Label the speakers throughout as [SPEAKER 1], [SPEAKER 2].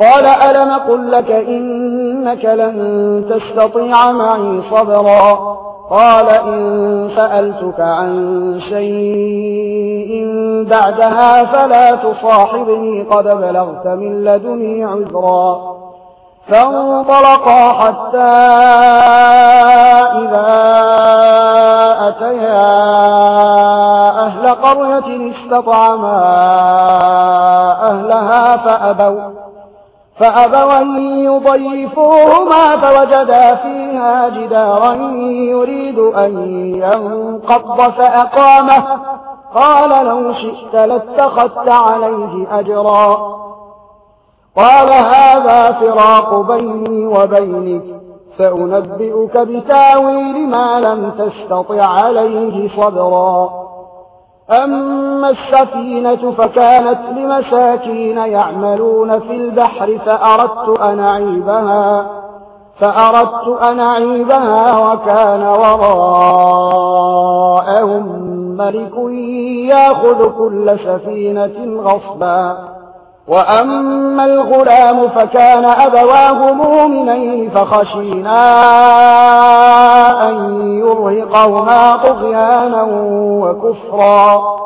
[SPEAKER 1] قال ألم قل لك إنك لن تستطيع معي صبرا؟ قال إن سألتك عن شيء بعدها فلا تصاحبني قد بلغت من لدني عذرا. فانطلقا حتى إذا أتيا أهل قرية استطعما أهلها فأبوا. فأبوا يضيفوهما فوجدا فيها جدارا يريد أن ينقض فأقامه. قال لو شئت لاتخذت عليه أجرا. قال هذا فراق بيني وبينك. سأنبئك بتأويل ما لم تستطع عليه صبرا. أما أما السفينة فكانت لمساكين يعملون في البحر فأردت أن أعيبها فأردت أن أعيبها وكان وراءهم ملك يأخذ كل سفينة غصبا. وأما الغلام فكان أبواه مؤمنين فخشينا أن يرهقهما طغيانا وكفرا.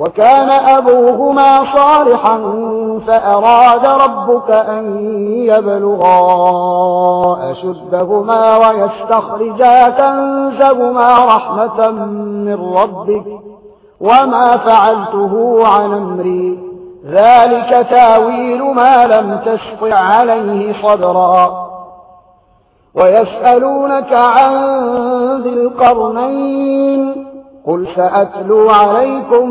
[SPEAKER 1] وكان أبوهما صالحا فأراد ربك أن يبلغا أشدهما ويستخرجا كنزهما رحمة من ربك وما فعلته عن أمري. ذلك تاويل ما لم تشطع عليه صدرا. ويسألونك عن ذي القرنين قل سأتلو عليكم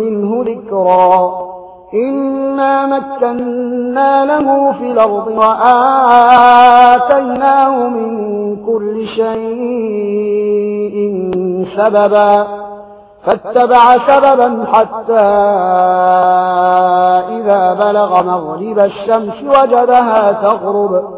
[SPEAKER 1] منه ذكرا. إنا مكنا له في الأرض وآتيناه من كل شيء سببا فاتبع سببا حتى إذا بلغ مغرب الشمس وجدها تغرب.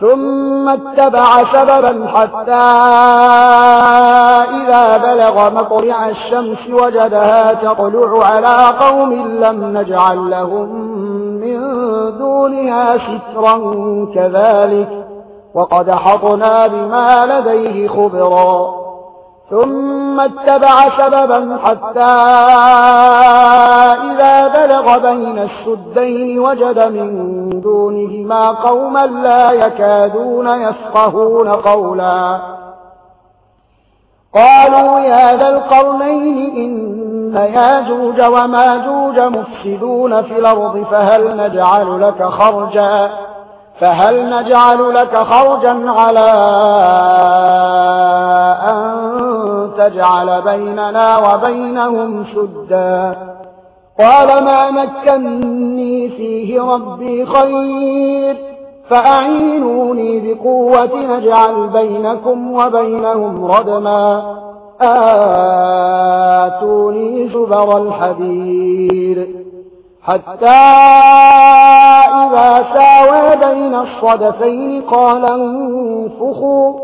[SPEAKER 1] ثم اتبع سببا حتى إذا بلغ مطلع الشمس وجدها تقلع على قوم لم نجعل لهم من دونها سترا كذلك وقد حطنا بما لديه خبرا ثم اتبع سببا حتى إذا بلغ بين السدين وجد من دونهما قوما لا يكادون يفقهون قولا. قالوا يا ذا القرنين إن ياجوج وماجوج مفسدون في الأرض فهل نجعل لك خرجا؟ فهل نجعل لك خرجا على تجعل بيننا وبينهم شدا. قال ما مكني فيه ربي خير فأعينوني بقوة نجعل بينكم وبينهم ردما. آتوني زبر الحدير حتى إذا ساوى بين الصدفين قال انفخوا.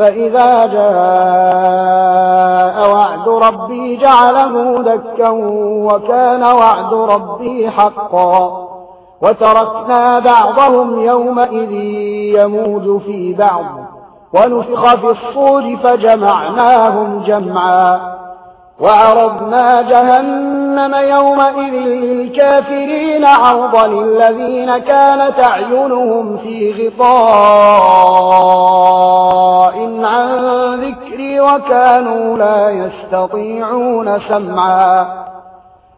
[SPEAKER 1] فإذا جاء وعد ربي جعله دكا وكان وعد ربي حقا وتركنا بعضهم يومئذ يموج في بعض ونفخ في الصور فجمعناهم جمعا وعرضنا جهنم يومئذ للكافرين عرضا للذين كانت أعينهم في غطاء وكانوا لا يستطيعون سمعا.